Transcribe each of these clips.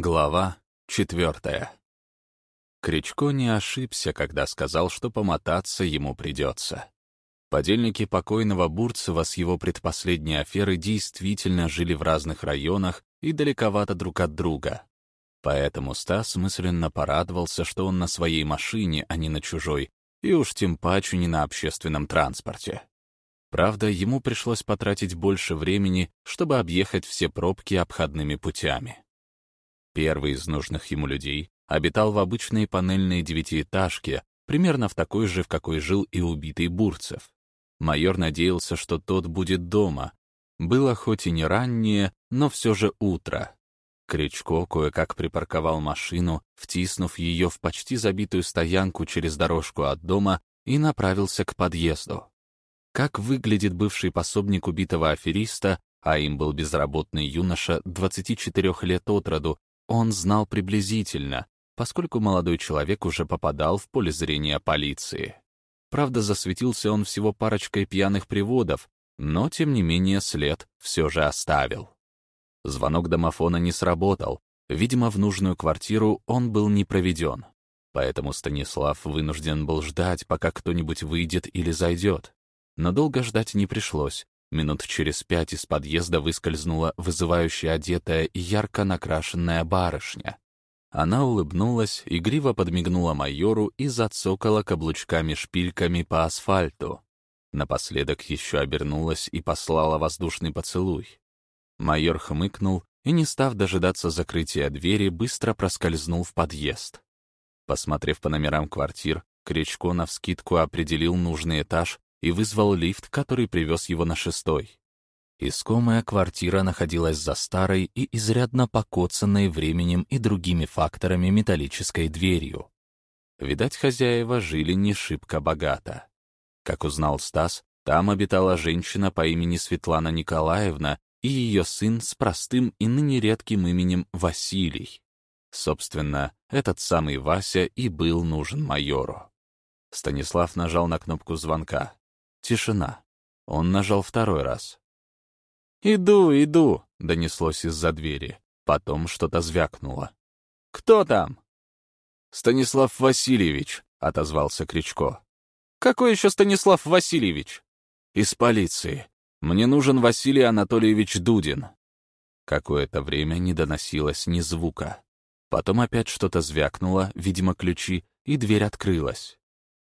Глава четвертая. Кричко не ошибся, когда сказал, что помотаться ему придется. Подельники покойного Бурцева с его предпоследней аферы действительно жили в разных районах и далековато друг от друга. Поэтому Стас мысленно порадовался, что он на своей машине, а не на чужой, и уж тем паче не на общественном транспорте. Правда, ему пришлось потратить больше времени, чтобы объехать все пробки обходными путями. Первый из нужных ему людей обитал в обычной панельной девятиэтажке, примерно в такой же, в какой жил и убитый Бурцев. Майор надеялся, что тот будет дома. Было хоть и не раннее, но все же утро. Кричко кое-как припарковал машину, втиснув ее в почти забитую стоянку через дорожку от дома и направился к подъезду. Как выглядит бывший пособник убитого афериста, а им был безработный юноша 24 лет от роду, он знал приблизительно, поскольку молодой человек уже попадал в поле зрения полиции. Правда, засветился он всего парочкой пьяных приводов, но, тем не менее, след все же оставил. Звонок домофона не сработал. Видимо, в нужную квартиру он был не проведен. Поэтому Станислав вынужден был ждать, пока кто-нибудь выйдет или зайдет. Но долго ждать не пришлось. Минут через пять из подъезда выскользнула вызывающая одетая и ярко накрашенная барышня. Она улыбнулась, игриво подмигнула майору и зацокала каблучками-шпильками по асфальту. Напоследок еще обернулась и послала воздушный поцелуй. Майор хмыкнул и, не став дожидаться закрытия двери, быстро проскользнул в подъезд. Посмотрев по номерам квартир, Кричко навскидку определил нужный этаж и вызвал лифт, который привез его на шестой. Искомая квартира находилась за старой и изрядно покоцанной временем и другими факторами металлической дверью. Видать, хозяева жили не шибко богато. Как узнал Стас, там обитала женщина по имени Светлана Николаевна и ее сын с простым и ныне редким именем Василий. Собственно, этот самый Вася и был нужен майору. Станислав нажал на кнопку звонка. Тишина. Он нажал второй раз. «Иду, иду!» — донеслось из-за двери. Потом что-то звякнуло. «Кто там?» «Станислав Васильевич», — отозвался Кричко. «Какой еще Станислав Васильевич?» «Из полиции. Мне нужен Василий Анатольевич Дудин». Какое-то время не доносилось ни звука. Потом опять что-то звякнуло, видимо, ключи, и дверь открылась.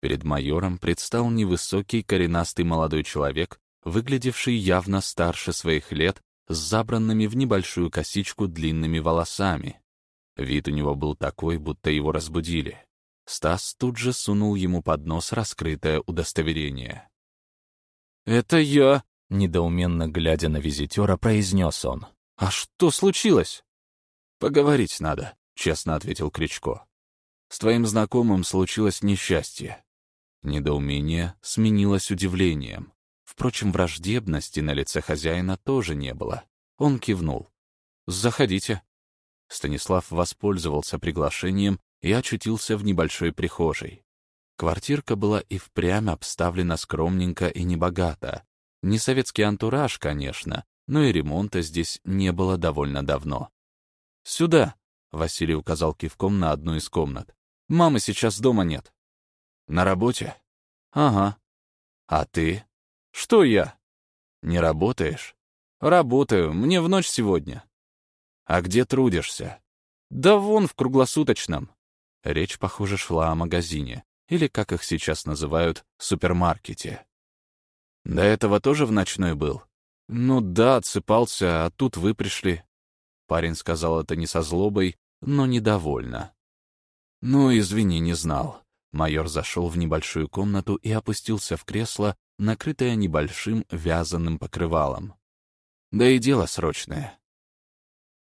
Перед майором предстал невысокий коренастый молодой человек, выглядевший явно старше своих лет, с забранными в небольшую косичку длинными волосами. Вид у него был такой, будто его разбудили. Стас тут же сунул ему под нос раскрытое удостоверение. «Это я!» — недоуменно глядя на визитера, произнес он. «А что случилось?» «Поговорить надо», — честно ответил Кричко. «С твоим знакомым случилось несчастье. Недоумение сменилось удивлением. Впрочем, враждебности на лице хозяина тоже не было. Он кивнул. «Заходите». Станислав воспользовался приглашением и очутился в небольшой прихожей. Квартирка была и впрямь обставлена скромненько и небогато. Не советский антураж, конечно, но и ремонта здесь не было довольно давно. «Сюда!» — Василий указал кивком на одну из комнат. «Мамы сейчас дома нет». На работе? Ага. А ты? Что я? Не работаешь? Работаю, мне в ночь сегодня. А где трудишься? Да вон, в круглосуточном. Речь, похоже, шла о магазине, или, как их сейчас называют, супермаркете. До этого тоже в ночной был? Ну да, отсыпался, а тут вы пришли. Парень сказал это не со злобой, но недовольно. Ну, извини, не знал. Майор зашел в небольшую комнату и опустился в кресло, накрытое небольшим вязаным покрывалом. Да и дело срочное.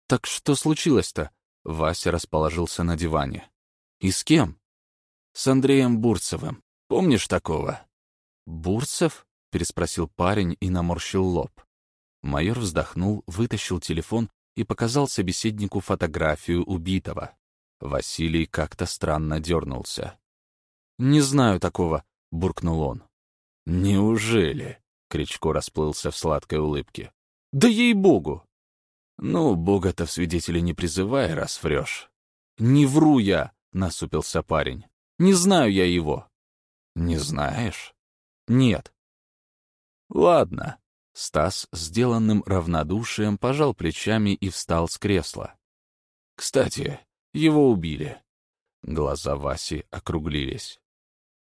«Так что случилось-то?» Вася расположился на диване. «И с кем?» «С Андреем Бурцевым. Помнишь такого?» «Бурцев?» — переспросил парень и наморщил лоб. Майор вздохнул, вытащил телефон и показал собеседнику фотографию убитого. Василий как-то странно дернулся. «Не знаю такого», — буркнул он. «Неужели?» — Кричко расплылся в сладкой улыбке. «Да ей-богу!» «Ну, бога-то в свидетели не призывай, раз врешь». «Не вру я», — насупился парень. «Не знаю я его». «Не знаешь?» «Нет». «Ладно». Стас, сделанным равнодушием, пожал плечами и встал с кресла. «Кстати, его убили». Глаза Васи округлились.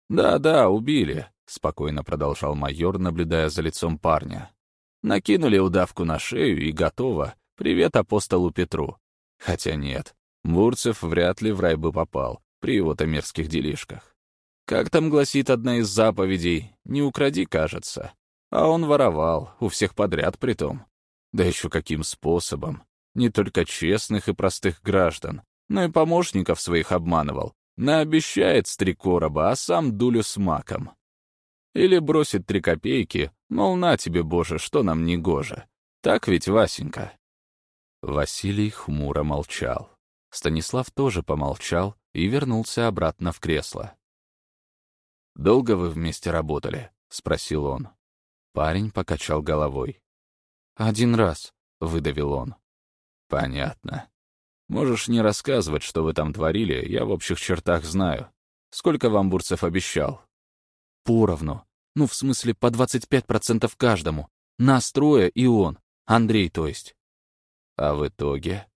«Да-да, убили», — спокойно продолжал майор, наблюдая за лицом парня. «Накинули удавку на шею и готово. Привет апостолу Петру. Хотя нет, Бурцев вряд ли в рай бы попал при его-то мерзких делишках. Как там гласит одна из заповедей, не укради, кажется. А он воровал, у всех подряд притом. Да еще каким способом. Не только честных и простых граждан, но и помощников своих обманывал. Наобещает с три короба, а сам дулю с маком. Или бросит три копейки, мол, на тебе, Боже, что нам не гоже. Так ведь, Васенька?» Василий хмуро молчал. Станислав тоже помолчал и вернулся обратно в кресло. «Долго вы вместе работали?» — спросил он. Парень покачал головой. «Один раз», — выдавил он. «Понятно. Можешь не рассказывать, что вы там творили, я в общих чертах знаю. Сколько вам Бурцев обещал?» «Поровну. Ну, в смысле, по 25% каждому. Нас трое и он. Андрей, то есть». «А в итоге?»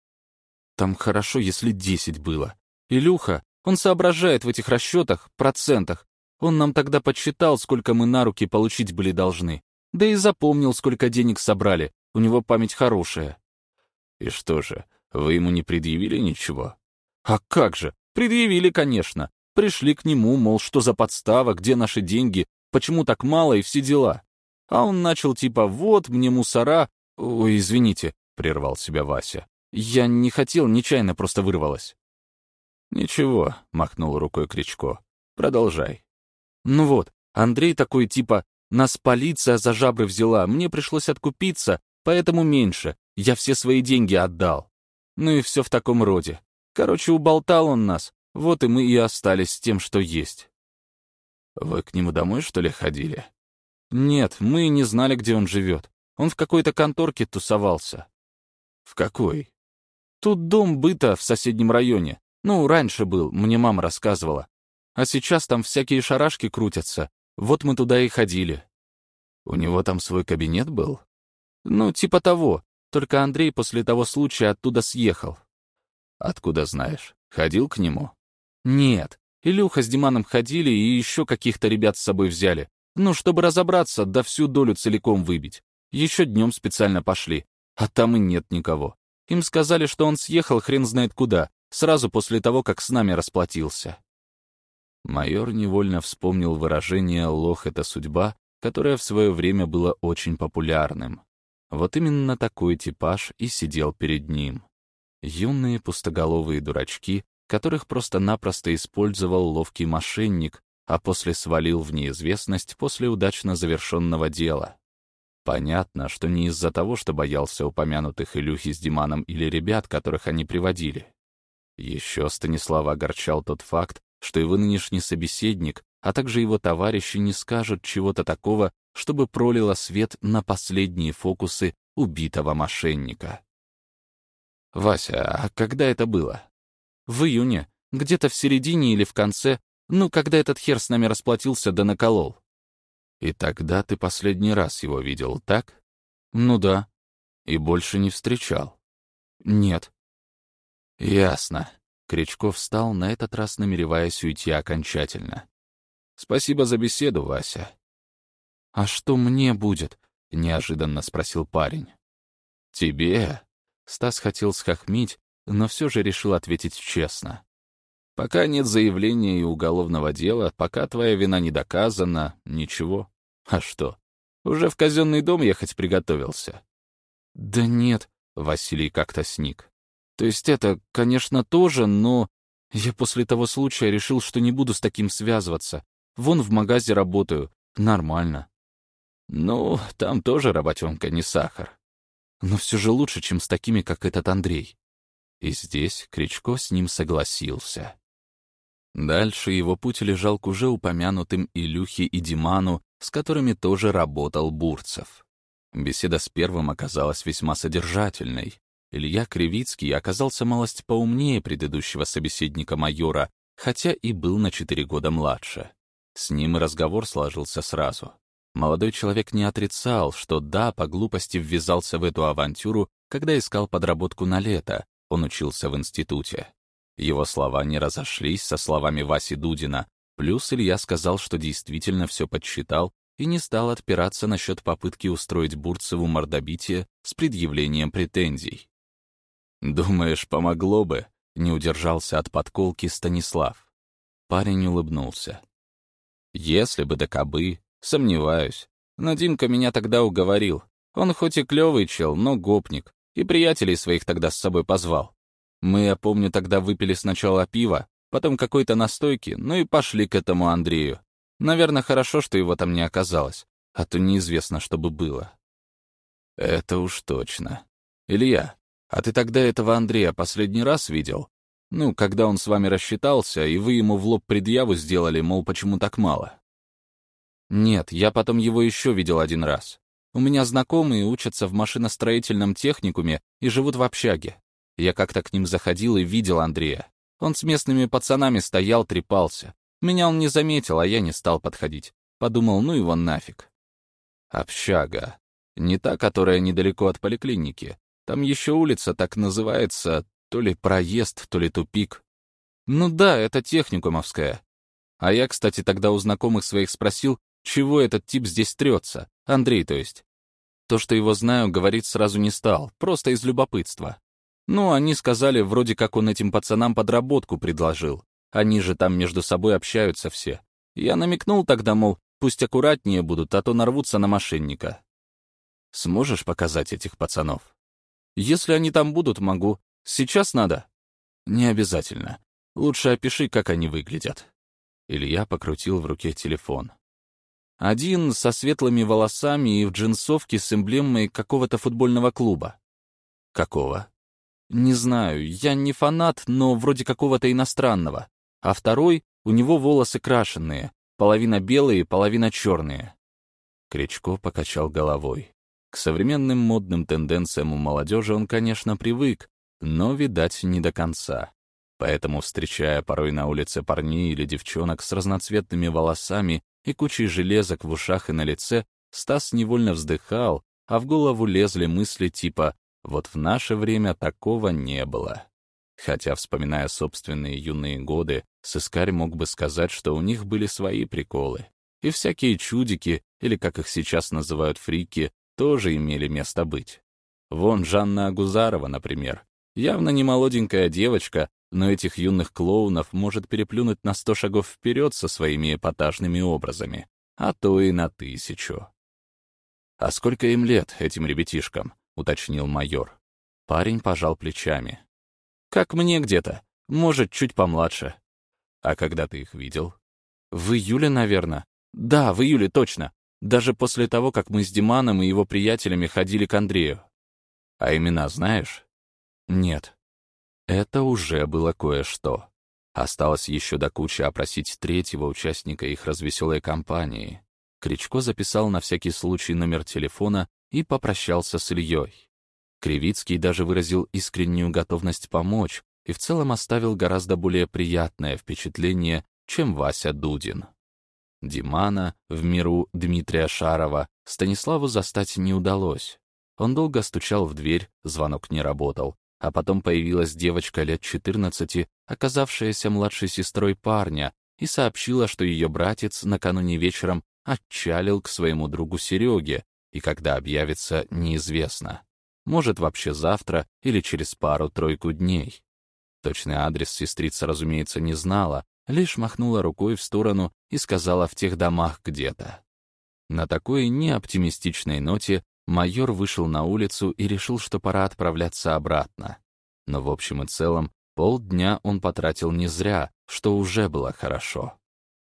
«Там хорошо, если 10 было. Илюха, он соображает в этих расчетах, процентах. Он нам тогда подсчитал, сколько мы на руки получить были должны. Да и запомнил, сколько денег собрали. У него память хорошая». «И что же, вы ему не предъявили ничего? А как же? Предъявили, конечно. Пришли к нему, мол, что за подстава, где наши деньги, почему так мало и все дела. А он начал типа «вот, мне мусора...» «Ой, извините», — прервал себя Вася. «Я не хотел, нечаянно просто вырвалось». «Ничего», — махнул рукой Кричко. «Продолжай». «Ну вот, Андрей такой типа «нас полиция за жабры взяла, мне пришлось откупиться, поэтому меньше, я все свои деньги отдал». Ну и все в таком роде. Короче, уболтал он нас, вот и мы и остались с тем, что есть. Вы к нему домой, что ли, ходили? Нет, мы не знали, где он живет. Он в какой-то конторке тусовался. В какой? Тут дом быта в соседнем районе. Ну, раньше был, мне мама рассказывала. А сейчас там всякие шарашки крутятся. Вот мы туда и ходили. У него там свой кабинет был? Ну, типа того. Только Андрей после того случая оттуда съехал. Откуда знаешь? Ходил к нему? Нет. Илюха с Диманом ходили и еще каких-то ребят с собой взяли. Ну, чтобы разобраться, да всю долю целиком выбить. Еще днем специально пошли. А там и нет никого. Им сказали, что он съехал хрен знает куда, сразу после того, как с нами расплатился. Майор невольно вспомнил выражение «лох — это судьба», которое в свое время было очень популярным. Вот именно такой типаж и сидел перед ним. Юные пустоголовые дурачки, которых просто-напросто использовал ловкий мошенник, а после свалил в неизвестность после удачно завершенного дела. Понятно, что не из-за того, что боялся упомянутых Илюхи с Диманом или ребят, которых они приводили. Еще Станислава огорчал тот факт, что его нынешний собеседник, а также его товарищи не скажут чего-то такого, чтобы пролило свет на последние фокусы убитого мошенника. «Вася, а когда это было?» «В июне, где-то в середине или в конце, ну, когда этот хер с нами расплатился да наколол». «И тогда ты последний раз его видел, так?» «Ну да». «И больше не встречал?» «Нет». «Ясно». Кричков встал, на этот раз намереваясь уйти окончательно. «Спасибо за беседу, Вася. «А что мне будет?» — неожиданно спросил парень. «Тебе?» — Стас хотел схохмить, но все же решил ответить честно. «Пока нет заявления и уголовного дела, пока твоя вина не доказана, ничего. А что, уже в казенный дом ехать приготовился?» «Да нет», — Василий как-то сник. «То есть это, конечно, тоже, но я после того случая решил, что не буду с таким связываться. Вон в магазе работаю. Нормально. Ну, там тоже работенка не сахар. Но все же лучше, чем с такими, как этот Андрей. И здесь Кричко с ним согласился. Дальше его путь лежал к уже упомянутым Илюхе и Диману, с которыми тоже работал Бурцев. Беседа с первым оказалась весьма содержательной. Илья Кривицкий оказался малость поумнее предыдущего собеседника майора, хотя и был на четыре года младше. С ним разговор сложился сразу. Молодой человек не отрицал, что да, по глупости ввязался в эту авантюру, когда искал подработку на лето, он учился в институте. Его слова не разошлись со словами Васи Дудина, плюс Илья сказал, что действительно все подсчитал и не стал отпираться насчет попытки устроить Бурцеву мордобитие с предъявлением претензий. «Думаешь, помогло бы?» — не удержался от подколки Станислав. Парень улыбнулся. «Если бы да кобы, Сомневаюсь. Но меня тогда уговорил. Он хоть и клёвый чел, но гопник. И приятелей своих тогда с собой позвал. Мы, я помню, тогда выпили сначала пиво, потом какой-то настойки, ну и пошли к этому Андрею. Наверное, хорошо, что его там не оказалось, а то неизвестно, что бы было. Это уж точно. Илья, а ты тогда этого Андрея последний раз видел? Ну, когда он с вами рассчитался, и вы ему в лоб предъяву сделали, мол, почему так мало? Нет, я потом его еще видел один раз. У меня знакомые учатся в машиностроительном техникуме и живут в общаге. Я как-то к ним заходил и видел Андрея. Он с местными пацанами стоял, трепался. Меня он не заметил, а я не стал подходить. Подумал, ну его нафиг. Общага. Не та, которая недалеко от поликлиники. Там еще улица так называется, то ли проезд, то ли тупик. Ну да, это техникумовская. А я, кстати, тогда у знакомых своих спросил, чего этот тип здесь трется? Андрей, то есть. То, что его знаю, говорить сразу не стал, просто из любопытства. Ну, они сказали, вроде как он этим пацанам подработку предложил. Они же там между собой общаются все. Я намекнул тогда, мол, пусть аккуратнее будут, а то нарвутся на мошенника. Сможешь показать этих пацанов? Если они там будут, могу. Сейчас надо? Не обязательно. Лучше опиши, как они выглядят. Илья покрутил в руке телефон. Один со светлыми волосами и в джинсовке с эмблемой какого-то футбольного клуба. Какого? Не знаю, я не фанат, но вроде какого-то иностранного. А второй, у него волосы крашеные, половина белые, половина черные. Кричко покачал головой. К современным модным тенденциям у молодежи он, конечно, привык, но, видать, не до конца. Поэтому, встречая порой на улице парней или девчонок с разноцветными волосами и кучей железок в ушах и на лице, Стас невольно вздыхал, а в голову лезли мысли типа «вот в наше время такого не было». Хотя, вспоминая собственные юные годы, сыскарь мог бы сказать, что у них были свои приколы. И всякие чудики, или как их сейчас называют фрики, тоже имели место быть. Вон Жанна Агузарова, например. Явно не молоденькая девочка, но этих юных клоунов может переплюнуть на сто шагов вперед со своими эпатажными образами, а то и на тысячу. «А сколько им лет, этим ребятишкам?» — уточнил майор. Парень пожал плечами. «Как мне где-то. Может, чуть помладше». «А когда ты их видел?» «В июле, наверное. Да, в июле, точно. Даже после того, как мы с Диманом и его приятелями ходили к Андрею». «А имена знаешь?» «Нет», это уже было кое-что. Осталось еще до кучи опросить третьего участника их развеселой компании. Кричко записал на всякий случай номер телефона и попрощался с Ильей. Кривицкий даже выразил искреннюю готовность помочь и в целом оставил гораздо более приятное впечатление, чем Вася Дудин. Димана, в миру Дмитрия Шарова, Станиславу застать не удалось. Он долго стучал в дверь, звонок не работал, а потом появилась девочка лет 14, оказавшаяся младшей сестрой парня, и сообщила, что ее братец накануне вечером отчалил к своему другу Сереге, и когда объявится, неизвестно. Может, вообще завтра или через пару-тройку дней. Точный адрес сестрица, разумеется, не знала, лишь махнула рукой в сторону и сказала в тех домах где-то. На такой неоптимистичной ноте майор вышел на улицу и решил, что пора отправляться обратно. Но в общем и целом, полдня он потратил не зря, что уже было хорошо.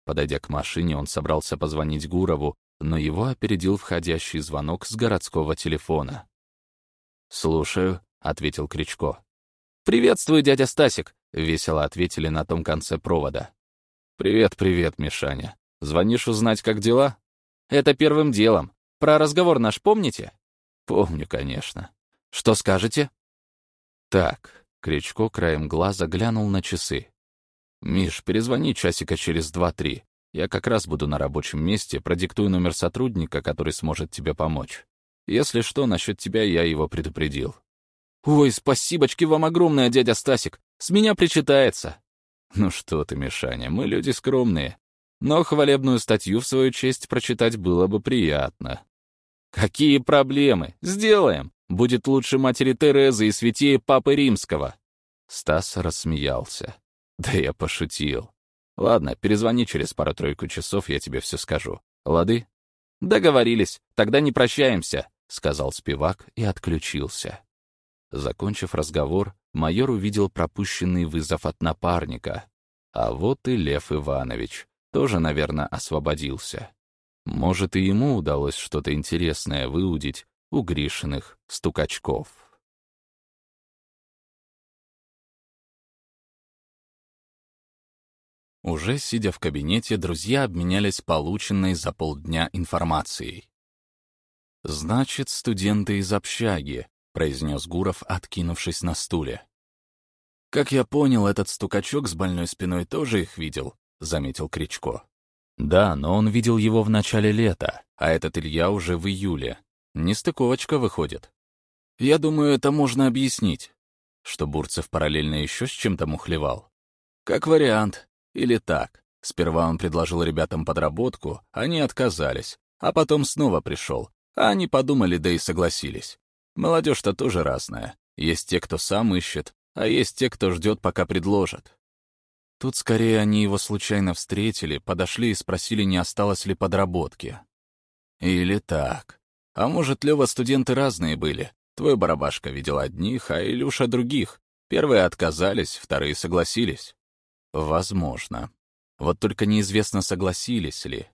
Подойдя к машине, он собрался позвонить Гурову, но его опередил входящий звонок с городского телефона. «Слушаю», — ответил Кричко. «Приветствую, дядя Стасик», — весело ответили на том конце провода. «Привет, привет, Мишаня. Звонишь узнать, как дела?» «Это первым делом. Про разговор наш помните?» «Помню, конечно. Что скажете?» Так, Кричко краем глаза глянул на часы. «Миш, перезвони часика через два-три. Я как раз буду на рабочем месте, продиктую номер сотрудника, который сможет тебе помочь. Если что, насчет тебя я его предупредил». «Ой, спасибочки вам огромное, дядя Стасик. С меня причитается». «Ну что ты, Мишаня, мы люди скромные. Но хвалебную статью в свою честь прочитать было бы приятно». «Какие проблемы? Сделаем. Будет лучше матери Терезы и святее Папы Римского». Стас рассмеялся. «Да я пошутил. Ладно, перезвони через пару-тройку часов, я тебе все скажу. Лады?» «Договорились. Тогда не прощаемся», — сказал спивак и отключился. Закончив разговор, майор увидел пропущенный вызов от напарника. А вот и Лев Иванович. Тоже, наверное, освободился. Может, и ему удалось что-то интересное выудить у Гришиных стукачков. Уже сидя в кабинете, друзья обменялись полученной за полдня информацией. «Значит, студенты из общаги», — произнес Гуров, откинувшись на стуле. «Как я понял, этот стукачок с больной спиной тоже их видел», — заметил Кричко. «Да, но он видел его в начале лета, а этот Илья уже в июле. Нестыковочка выходит. Я думаю, это можно объяснить. Что Бурцев параллельно еще с чем-то мухлевал. Как вариант. Или так. Сперва он предложил ребятам подработку, они отказались, а потом снова пришел. А они подумали, да и согласились. Молодежь-то тоже разная. Есть те, кто сам ищет, а есть те, кто ждет, пока предложат. Тут скорее они его случайно встретили, подошли и спросили, не осталось ли подработки. Или так. А может, Лёва, студенты разные были. Твой барабашка видел одних, а Илюша — других. Первые отказались, вторые согласились. Возможно. Вот только неизвестно, согласились ли.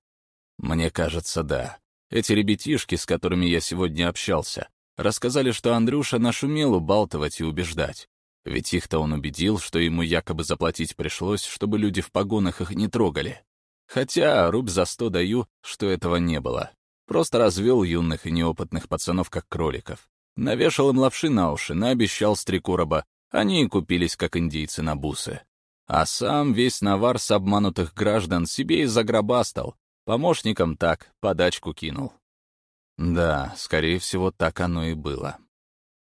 Мне кажется, да. Эти ребятишки, с которыми я сегодня общался, рассказали, что Андрюша нашумел убалтывать и убеждать. Ведь их-то он убедил, что ему якобы заплатить пришлось, чтобы люди в погонах их не трогали. Хотя, рубь за сто даю, что этого не было. Просто развел юных и неопытных пацанов как кроликов. Навешал им лапши на уши, наобещал с три короба. Они и купились, как индейцы, на бусы. А сам весь навар с обманутых граждан себе и загробастал. Помощникам так, подачку кинул. Да, скорее всего, так оно и было.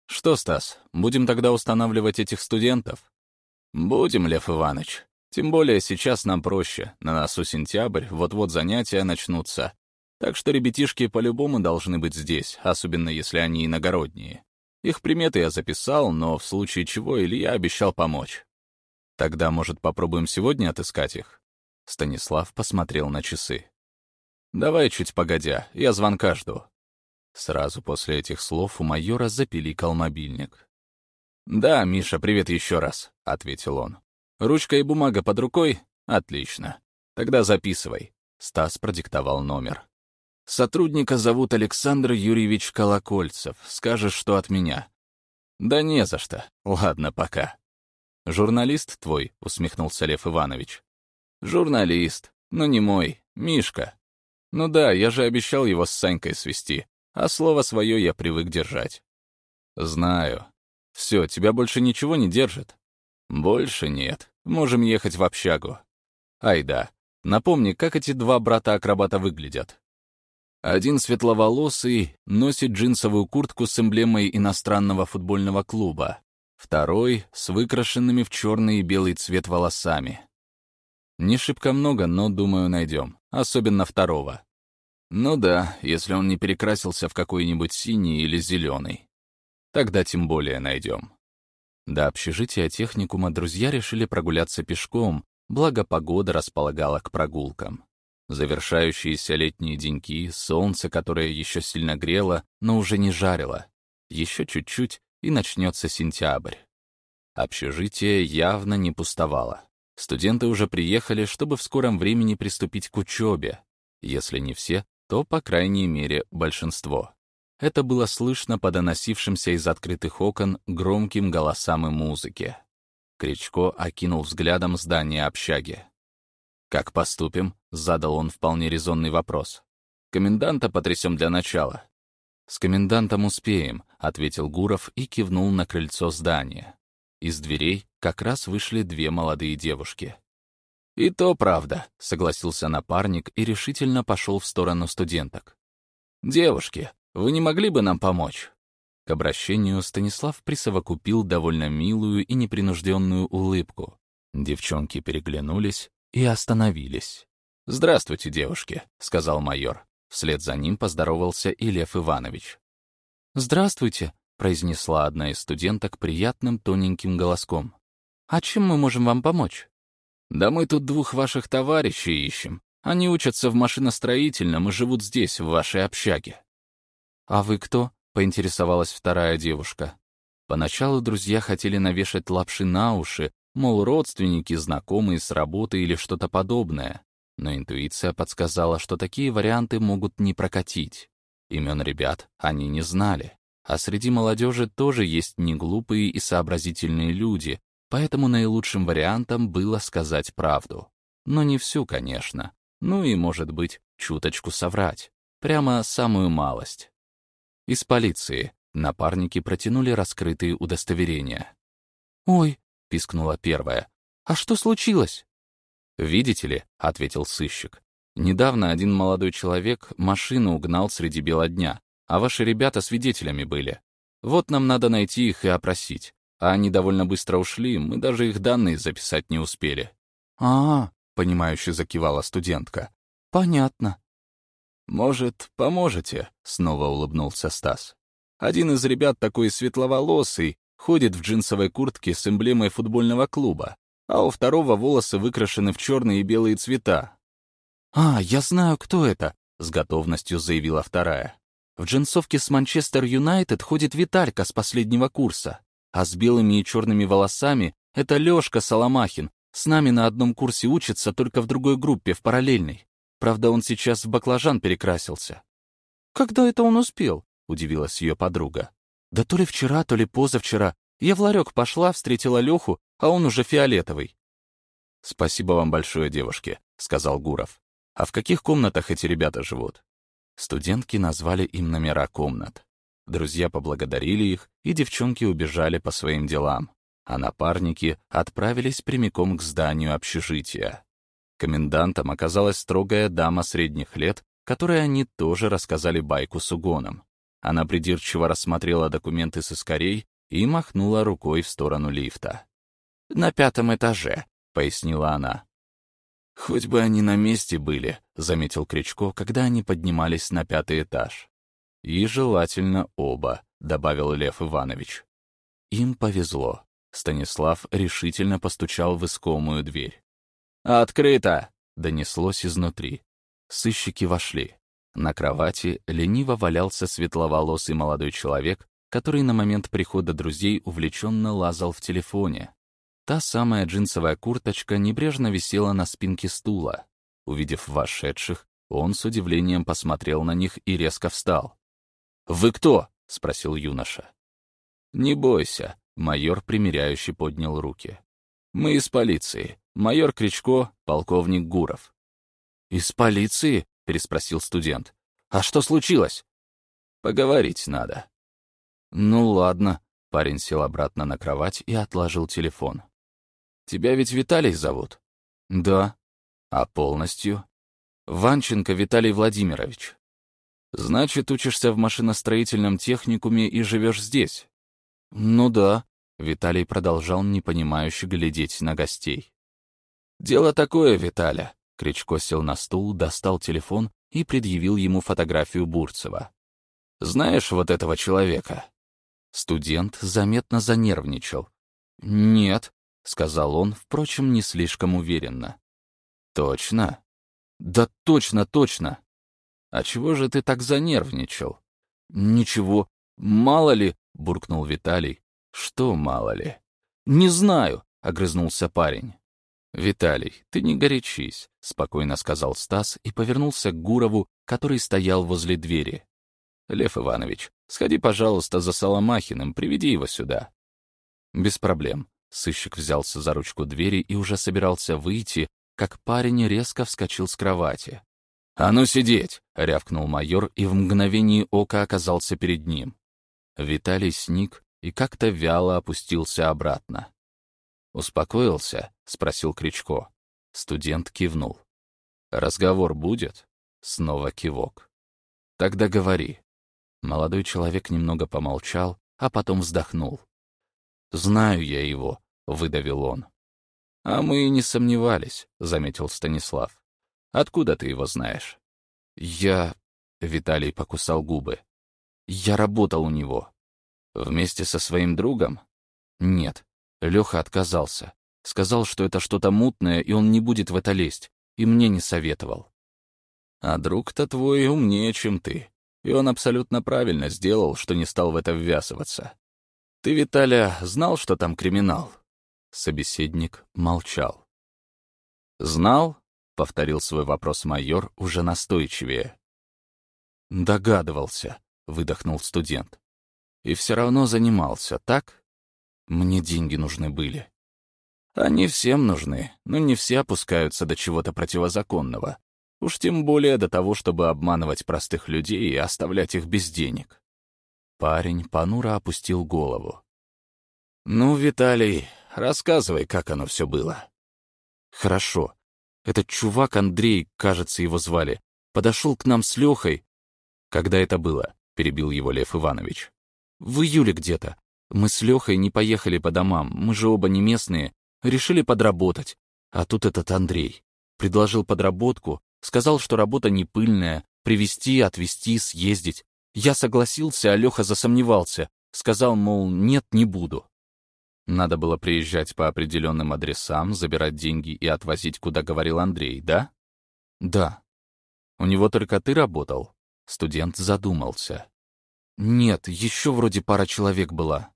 Что, Стас, будем тогда устанавливать этих студентов? Будем, Лев Иванович. Тем более сейчас нам проще. На носу сентябрь, вот-вот занятия начнутся. Так что ребятишки по-любому должны быть здесь, особенно если они иногородние. Их приметы я записал, но в случае чего Илья обещал помочь. Тогда, может, попробуем сегодня отыскать их? Станислав посмотрел на часы. «Давай чуть погодя, я звонка жду». Сразу после этих слов у майора запиликал мобильник. «Да, Миша, привет еще раз», — ответил он. «Ручка и бумага под рукой? Отлично. Тогда записывай». Стас продиктовал номер. Сотрудника зовут Александр Юрьевич Колокольцев. Скажешь, что от меня. Да не за что. Ладно, пока. Журналист твой, усмехнулся Лев Иванович. Журналист, но не мой, Мишка. Ну да, я же обещал его с Санькой свести, а слово свое я привык держать. Знаю. Все, тебя больше ничего не держит? Больше нет. Можем ехать в общагу. Ай да. Напомни, как эти два брата-акробата выглядят. Один светловолосый носит джинсовую куртку с эмблемой иностранного футбольного клуба. Второй — с выкрашенными в черный и белый цвет волосами. Не шибко много, но, думаю, найдем. Особенно второго. Ну да, если он не перекрасился в какой-нибудь синий или зеленый. Тогда тем более найдем. До общежития техникума друзья решили прогуляться пешком, благо погода располагала к прогулкам. Завершающиеся летние деньки, солнце, которое еще сильно грело, но уже не жарило. Еще чуть-чуть, и начнется сентябрь. Общежитие явно не пустовало. Студенты уже приехали, чтобы в скором времени приступить к учебе. Если не все, то, по крайней мере, большинство. Это было слышно по доносившимся из открытых окон громким голосам и музыке. Кричко окинул взглядом здание общаги. «Как поступим?» — задал он вполне резонный вопрос. «Коменданта потрясем для начала». «С комендантом успеем», — ответил Гуров и кивнул на крыльцо здания. Из дверей как раз вышли две молодые девушки. «И то правда», — согласился напарник и решительно пошел в сторону студенток. «Девушки, вы не могли бы нам помочь?» К обращению Станислав присовокупил довольно милую и непринужденную улыбку. Девчонки переглянулись и остановились. «Здравствуйте, девушки», — сказал майор. Вслед за ним поздоровался и Лев Иванович. «Здравствуйте», — произнесла одна из студенток приятным тоненьким голоском. «А чем мы можем вам помочь?» «Да мы тут двух ваших товарищей ищем. Они учатся в машиностроительном и живут здесь, в вашей общаге». «А вы кто?» — поинтересовалась вторая девушка. Поначалу друзья хотели навешать лапши на уши, мол, родственники, знакомые с работы или что-то подобное. Но интуиция подсказала, что такие варианты могут не прокатить. Имен ребят они не знали. А среди молодежи тоже есть неглупые и сообразительные люди, Поэтому наилучшим вариантом было сказать правду. Но не всю, конечно. Ну и, может быть, чуточку соврать. Прямо самую малость. Из полиции напарники протянули раскрытые удостоверения. «Ой», — пискнула первая, — «а что случилось?» «Видите ли», — ответил сыщик, — «недавно один молодой человек машину угнал среди бела дня, а ваши ребята свидетелями были. Вот нам надо найти их и опросить. А они довольно быстро ушли, мы даже их данные записать не успели. «А, -а — понимающе закивала студентка. «Понятно». «Может, поможете?» — снова улыбнулся Стас. «Один из ребят такой светловолосый, ходит в джинсовой куртке с эмблемой футбольного клуба, а у второго волосы выкрашены в черные и белые цвета». «А, я знаю, кто это», — с готовностью заявила вторая. «В джинсовке с Манчестер Юнайтед ходит Виталька с последнего курса. А с белыми и черными волосами — это Лёшка Соломахин. С нами на одном курсе учится, только в другой группе, в параллельной. Правда, он сейчас в баклажан перекрасился. «Когда это он успел?» — удивилась ее подруга. «Да то ли вчера, то ли позавчера. Я в ларек пошла, встретила Леху, а он уже фиолетовый». «Спасибо вам большое, девушки», — сказал Гуров. «А в каких комнатах эти ребята живут?» Студентки назвали им номера комнат. Друзья поблагодарили их, и девчонки убежали по своим делам, а напарники отправились прямиком к зданию общежития. Комендантом оказалась строгая дама средних лет, которой они тоже рассказали байку с угоном. Она придирчиво рассмотрела документы с искорей и махнула рукой в сторону лифта. «На пятом этаже», — пояснила она. «Хоть бы они на месте были», — заметил Кричко, когда они поднимались на пятый этаж. «И желательно оба», — добавил Лев Иванович. Им повезло. Станислав решительно постучал в искомую дверь. «Открыто!» — донеслось изнутри. Сыщики вошли. На кровати лениво валялся светловолосый молодой человек, который на момент прихода друзей увлеченно лазал в телефоне. Та самая джинсовая курточка небрежно висела на спинке стула. Увидев вошедших, он с удивлением посмотрел на них и резко встал. «Вы кто?» — спросил юноша. «Не бойся», — майор примиряюще поднял руки. «Мы из полиции. Майор Кричко, полковник Гуров». «Из полиции?» — переспросил студент. «А что случилось?» «Поговорить надо». «Ну ладно». Парень сел обратно на кровать и отложил телефон. «Тебя ведь Виталий зовут?» «Да». «А полностью?» «Ванченко Виталий Владимирович». Значит, учишься в машиностроительном техникуме и живешь здесь? Ну да. Виталий продолжал непонимающе глядеть на гостей. «Дело такое, Виталя». Кричко сел на стул, достал телефон и предъявил ему фотографию Бурцева. «Знаешь вот этого человека?» Студент заметно занервничал. «Нет», — сказал он, впрочем, не слишком уверенно. «Точно?» «Да точно, точно!» «А чего же ты так занервничал?» «Ничего. Мало ли», — буркнул Виталий. «Что мало ли?» «Не знаю», — огрызнулся парень. «Виталий, ты не горячись», — спокойно сказал Стас и повернулся к Гурову, который стоял возле двери. «Лев Иванович, сходи, пожалуйста, за Соломахиным, приведи его сюда». «Без проблем». Сыщик взялся за ручку двери и уже собирался выйти, как парень резко вскочил с кровати. «А ну сидеть!» — рявкнул майор и в мгновение ока оказался перед ним. Виталий сник и как-то вяло опустился обратно. «Успокоился?» — спросил Кричко. Студент кивнул. «Разговор будет?» Снова кивок. «Тогда говори». Молодой человек немного помолчал, а потом вздохнул. «Знаю я его», — выдавил он. «А мы и не сомневались», — заметил Станислав. «Откуда ты его знаешь?» «Я...» — Виталий покусал губы. «Я работал у него». «Вместе со своим другом?» «Нет». Леха отказался. Сказал, что это что-то мутное, и он не будет в это лезть. И мне не советовал. «А друг-то твой умнее, чем ты. И он абсолютно правильно сделал, что не стал в это ввязываться. Ты, Виталя, знал, что там криминал?» Собеседник молчал. «Знал?» — повторил свой вопрос майор уже настойчивее. «Догадывался», — выдохнул студент. «И все равно занимался, так? Мне деньги нужны были». «Они всем нужны, но не все опускаются до чего-то противозаконного. Уж тем более до того, чтобы обманывать простых людей и оставлять их без денег». Парень понуро опустил голову. «Ну, Виталий, рассказывай, как оно все было». «Хорошо. Этот чувак Андрей, кажется, его звали, подошел к нам с Лехой. Когда это было? перебил его Лев Иванович. В июле где-то. Мы с Лехой не поехали по домам, мы же оба не местные, решили подработать. А тут этот Андрей. Предложил подработку, сказал, что работа не пыльная, привезти, отвезти, съездить. Я согласился, а Леха засомневался. Сказал, мол, нет, не буду. Надо было приезжать по определенным адресам, забирать деньги и отвозить, куда говорил Андрей, да? Да. У него только ты работал? Студент задумался. Нет, еще вроде пара человек была.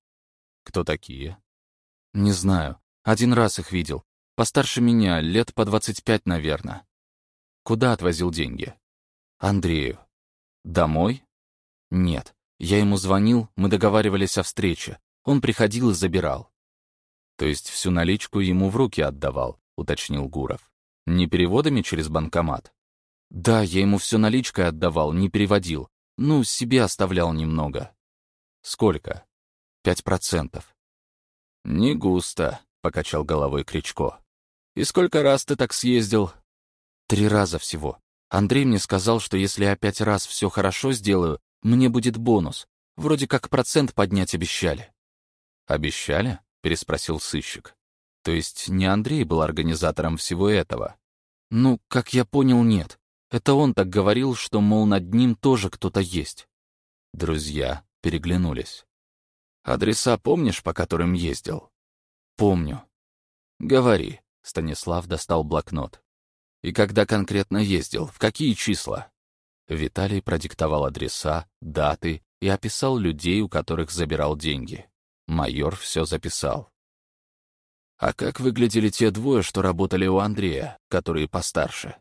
Кто такие? Не знаю. Один раз их видел. Постарше меня, лет по двадцать пять, наверное. Куда отвозил деньги? Андрею. Домой? Нет. Я ему звонил, мы договаривались о встрече. Он приходил и забирал. То есть всю наличку ему в руки отдавал, уточнил Гуров. Не переводами через банкомат? Да, я ему все наличкой отдавал, не переводил. Ну, себе оставлял немного. Сколько? Пять процентов. Не густо, покачал головой Кричко. И сколько раз ты так съездил? Три раза всего. Андрей мне сказал, что если я пять раз все хорошо сделаю, мне будет бонус. Вроде как процент поднять обещали. Обещали? — переспросил сыщик. «То есть не Андрей был организатором всего этого?» «Ну, как я понял, нет. Это он так говорил, что, мол, над ним тоже кто-то есть». Друзья переглянулись. «Адреса помнишь, по которым ездил?» «Помню». «Говори», — Станислав достал блокнот. «И когда конкретно ездил? В какие числа?» Виталий продиктовал адреса, даты и описал людей, у которых забирал деньги. Майор все записал. «А как выглядели те двое, что работали у Андрея, которые постарше?»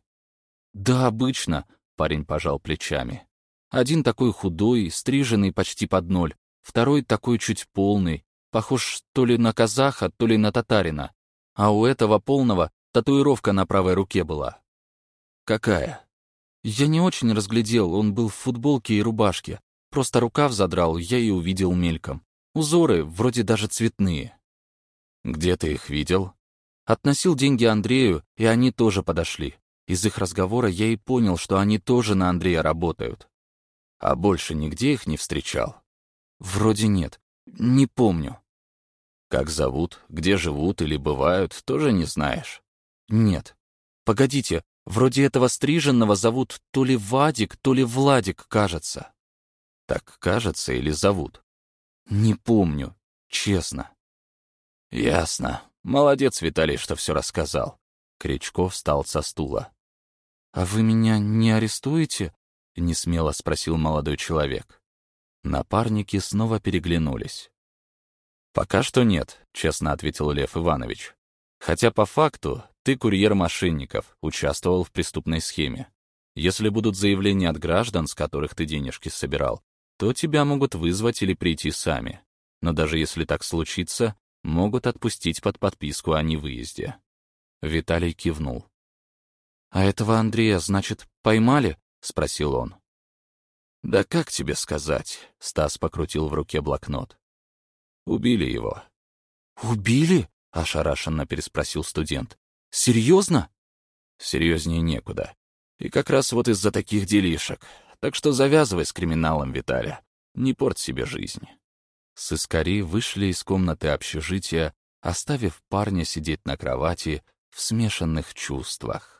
«Да, обычно», — парень пожал плечами. «Один такой худой, стриженный почти под ноль, второй такой чуть полный, похож то ли на казаха, то ли на татарина, а у этого полного татуировка на правой руке была». «Какая?» «Я не очень разглядел, он был в футболке и рубашке. Просто рукав задрал, я и увидел мельком. Узоры вроде даже цветные. Где ты их видел? Относил деньги Андрею, и они тоже подошли. Из их разговора я и понял, что они тоже на Андрея работают. А больше нигде их не встречал? Вроде нет. Не помню. Как зовут, где живут или бывают, тоже не знаешь? Нет. Погодите, вроде этого стриженного зовут то ли Вадик, то ли Владик, кажется. Так кажется или зовут? «Не помню, честно». «Ясно. Молодец, Виталий, что все рассказал». Кричков встал со стула. «А вы меня не арестуете?» — несмело спросил молодой человек. Напарники снова переглянулись. «Пока что нет», — честно ответил Лев Иванович. «Хотя по факту ты курьер мошенников, участвовал в преступной схеме. Если будут заявления от граждан, с которых ты денежки собирал, то тебя могут вызвать или прийти сами. Но даже если так случится, могут отпустить под подписку о невыезде. Виталий кивнул. «А этого Андрея, значит, поймали?» — спросил он. «Да как тебе сказать?» — Стас покрутил в руке блокнот. «Убили его». «Убили?» — ошарашенно переспросил студент. «Серьезно?» «Серьезнее некуда. И как раз вот из-за таких делишек. Так что завязывай с криминалом, Виталя. Не порть себе жизнь». Сыскари вышли из комнаты общежития, оставив парня сидеть на кровати в смешанных чувствах.